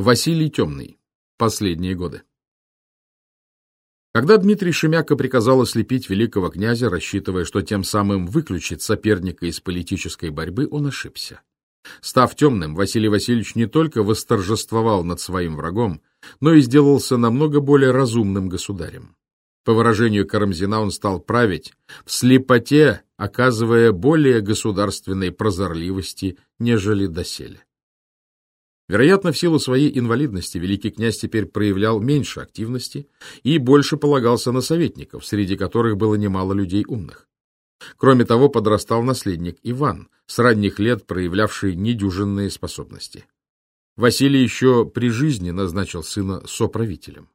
Василий Темный. Последние годы. Когда Дмитрий Шемяка приказал ослепить великого князя, рассчитывая, что тем самым выключит соперника из политической борьбы, он ошибся. Став темным, Василий Васильевич не только восторжествовал над своим врагом, но и сделался намного более разумным государем. По выражению Карамзина, он стал править в слепоте, оказывая более государственной прозорливости, нежели доселе. Вероятно, в силу своей инвалидности великий князь теперь проявлял меньше активности и больше полагался на советников, среди которых было немало людей умных. Кроме того, подрастал наследник Иван, с ранних лет проявлявший недюжинные способности. Василий еще при жизни назначил сына соправителем.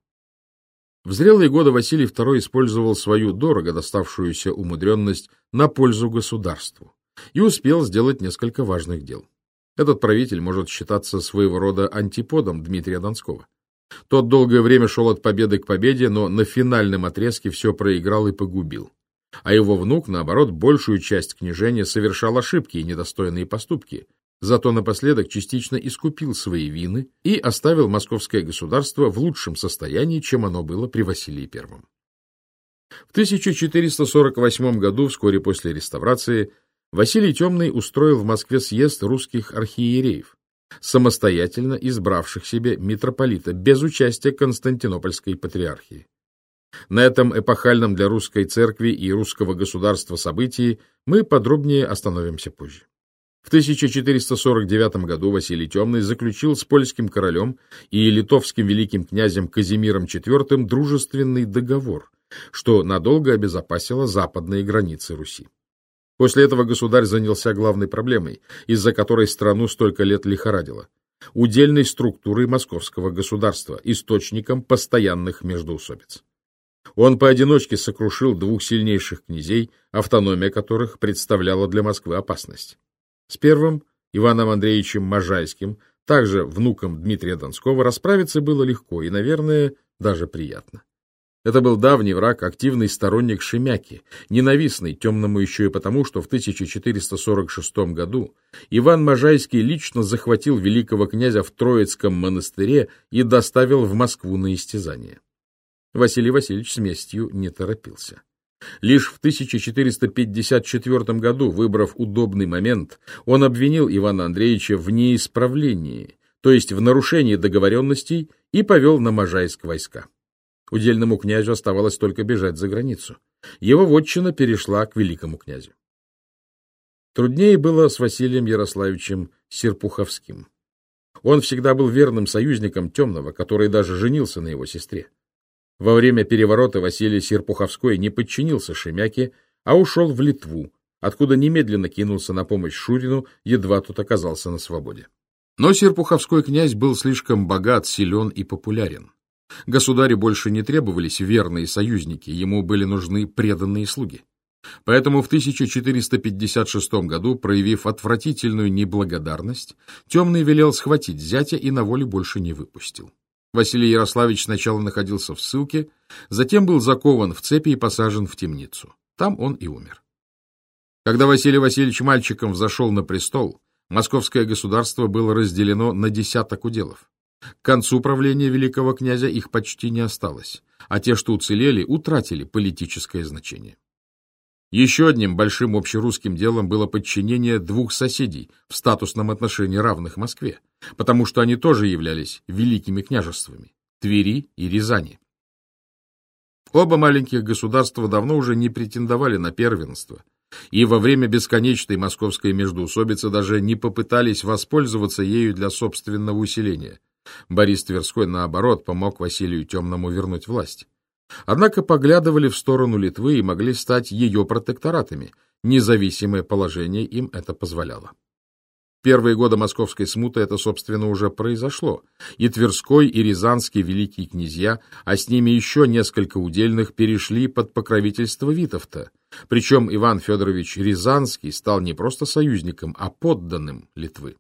В зрелые годы Василий II использовал свою дорого доставшуюся умудренность на пользу государству и успел сделать несколько важных дел. Этот правитель может считаться своего рода антиподом Дмитрия Донского. Тот долгое время шел от победы к победе, но на финальном отрезке все проиграл и погубил. А его внук, наоборот, большую часть княжения совершал ошибки и недостойные поступки, зато напоследок частично искупил свои вины и оставил московское государство в лучшем состоянии, чем оно было при Василии I. В 1448 году, вскоре после реставрации, Василий Темный устроил в Москве съезд русских архиереев, самостоятельно избравших себе митрополита, без участия Константинопольской патриархии. На этом эпохальном для русской церкви и русского государства событии мы подробнее остановимся позже. В 1449 году Василий Темный заключил с польским королем и литовским великим князем Казимиром IV дружественный договор, что надолго обезопасило западные границы Руси. После этого государь занялся главной проблемой, из-за которой страну столько лет лихорадило – удельной структурой московского государства, источником постоянных междоусобиц. Он поодиночке сокрушил двух сильнейших князей, автономия которых представляла для Москвы опасность. С первым, Иваном Андреевичем Можайским, также внуком Дмитрия Донского, расправиться было легко и, наверное, даже приятно. Это был давний враг, активный сторонник Шемяки, ненавистный темному еще и потому, что в 1446 году Иван Можайский лично захватил великого князя в Троицком монастыре и доставил в Москву на истязание. Василий Васильевич с местью не торопился. Лишь в 1454 году, выбрав удобный момент, он обвинил Ивана Андреевича в неисправлении, то есть в нарушении договоренностей, и повел на Можайск войска. Удельному князю оставалось только бежать за границу. Его вотчина перешла к великому князю. Труднее было с Василием Ярославичем Серпуховским. Он всегда был верным союзником Темного, который даже женился на его сестре. Во время переворота Василий Серпуховской не подчинился Шемяке, а ушел в Литву, откуда немедленно кинулся на помощь Шурину, едва тот оказался на свободе. Но Серпуховской князь был слишком богат, силен и популярен. Государю больше не требовались верные союзники, ему были нужны преданные слуги. Поэтому в 1456 году, проявив отвратительную неблагодарность, Темный велел схватить зятя и на воле больше не выпустил. Василий Ярославич сначала находился в ссылке, затем был закован в цепи и посажен в темницу. Там он и умер. Когда Василий Васильевич мальчиком взошел на престол, московское государство было разделено на десяток уделов. К концу правления великого князя их почти не осталось, а те, что уцелели, утратили политическое значение. Еще одним большим общерусским делом было подчинение двух соседей в статусном отношении равных Москве, потому что они тоже являлись великими княжествами – Твери и Рязани. Оба маленьких государства давно уже не претендовали на первенство, и во время бесконечной московской междоусобицы даже не попытались воспользоваться ею для собственного усиления – Борис Тверской, наоборот, помог Василию Темному вернуть власть. Однако поглядывали в сторону Литвы и могли стать ее протекторатами. Независимое положение им это позволяло. Первые годы московской смуты это, собственно, уже произошло, и Тверской, и Рязанский великие князья, а с ними еще несколько удельных, перешли под покровительство Витовта. Причем Иван Федорович Рязанский стал не просто союзником, а подданным Литвы.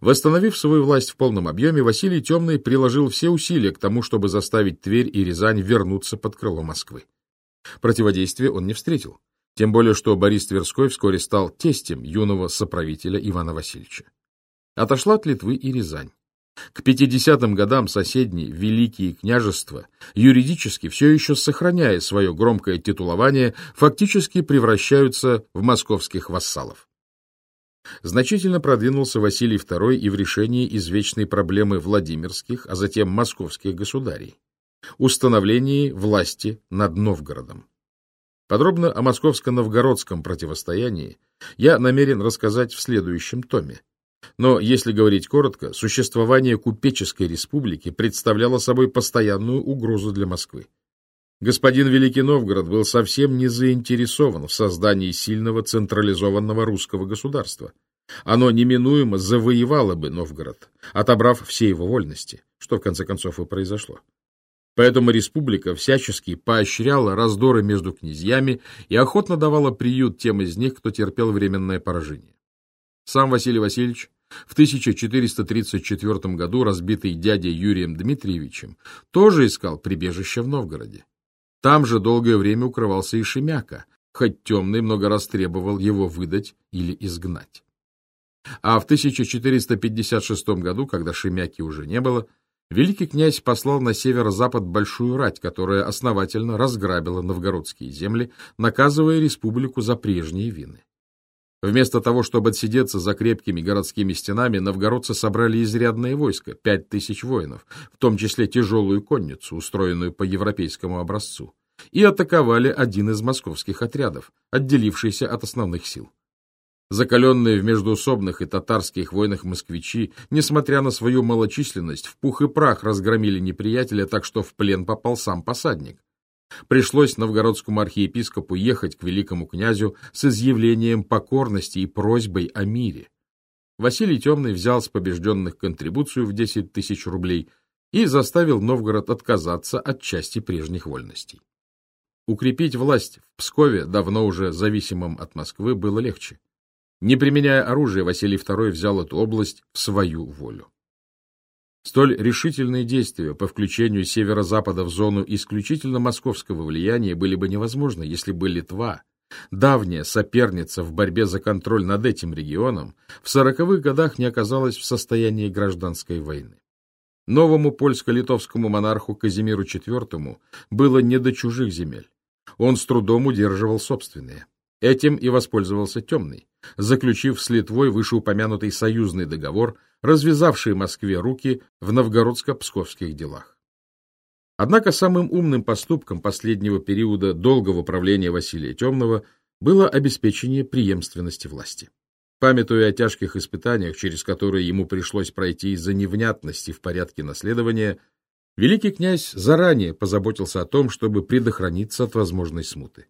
Восстановив свою власть в полном объеме, Василий Темный приложил все усилия к тому, чтобы заставить Тверь и Рязань вернуться под крыло Москвы. Противодействия он не встретил, тем более что Борис Тверской вскоре стал тестем юного соправителя Ивана Васильевича. Отошла от Литвы и Рязань. К 50-м годам соседние великие княжества, юридически все еще сохраняя свое громкое титулование, фактически превращаются в московских вассалов. Значительно продвинулся Василий II и в решении извечной проблемы Владимирских, а затем московских государей – установлении власти над Новгородом. Подробно о московско-новгородском противостоянии я намерен рассказать в следующем томе. Но, если говорить коротко, существование купеческой республики представляло собой постоянную угрозу для Москвы. Господин Великий Новгород был совсем не заинтересован в создании сильного централизованного русского государства. Оно неминуемо завоевало бы Новгород, отобрав все его вольности, что в конце концов и произошло. Поэтому республика всячески поощряла раздоры между князьями и охотно давала приют тем из них, кто терпел временное поражение. Сам Василий Васильевич, в 1434 году разбитый дядей Юрием Дмитриевичем, тоже искал прибежище в Новгороде. Там же долгое время укрывался и Шемяка, хоть темный много раз требовал его выдать или изгнать. А в 1456 году, когда Шемяки уже не было, великий князь послал на северо-запад большую рать, которая основательно разграбила новгородские земли, наказывая республику за прежние вины. Вместо того, чтобы отсидеться за крепкими городскими стенами, новгородцы собрали изрядное войско, пять тысяч воинов, в том числе тяжелую конницу, устроенную по европейскому образцу, и атаковали один из московских отрядов, отделившийся от основных сил. Закаленные в междуусобных и татарских войнах москвичи, несмотря на свою малочисленность, в пух и прах разгромили неприятеля, так что в плен попал сам посадник. Пришлось новгородскому архиепископу ехать к великому князю с изъявлением покорности и просьбой о мире. Василий Темный взял с побежденных контрибуцию в 10 тысяч рублей и заставил Новгород отказаться от части прежних вольностей. Укрепить власть в Пскове, давно уже зависимом от Москвы, было легче. Не применяя оружие, Василий II взял эту область в свою волю. Столь решительные действия по включению северо-запада в зону исключительно московского влияния были бы невозможны, если бы Литва, давняя соперница в борьбе за контроль над этим регионом, в сороковых годах не оказалась в состоянии гражданской войны. Новому польско-литовскому монарху Казимиру IV было не до чужих земель. Он с трудом удерживал собственные. Этим и воспользовался Темный, заключив с Литвой вышеупомянутый союзный договор – развязавший Москве руки в новгородско-псковских делах. Однако самым умным поступком последнего периода долгого правления Василия Темного было обеспечение преемственности власти. Памятуя о тяжких испытаниях, через которые ему пришлось пройти из-за невнятности в порядке наследования, великий князь заранее позаботился о том, чтобы предохраниться от возможной смуты.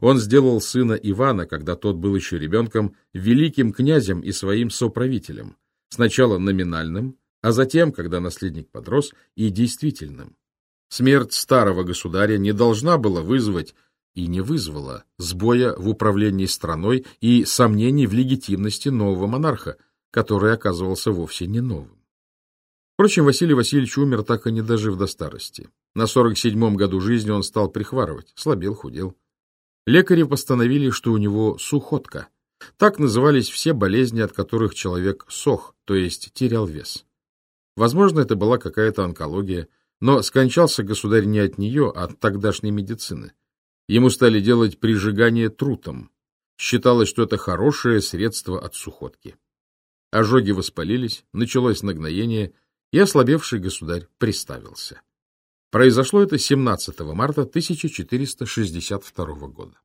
Он сделал сына Ивана, когда тот был еще ребенком, великим князем и своим соправителем, сначала номинальным, а затем, когда наследник подрос, и действительным. Смерть старого государя не должна была вызвать и не вызвала сбоя в управлении страной и сомнений в легитимности нового монарха, который оказывался вовсе не новым. Впрочем, Василий Васильевич умер так и не дожив до старости. На 47-м году жизни он стал прихварывать, слабел, худел. Лекари постановили, что у него сухотка, так назывались все болезни, от которых человек сох, то есть терял вес. Возможно, это была какая-то онкология, но скончался государь не от нее, а от тогдашней медицины. Ему стали делать прижигание трутом. Считалось, что это хорошее средство от сухотки. Ожоги воспалились, началось нагноение, и ослабевший государь приставился. Произошло это 17 марта 1462 года.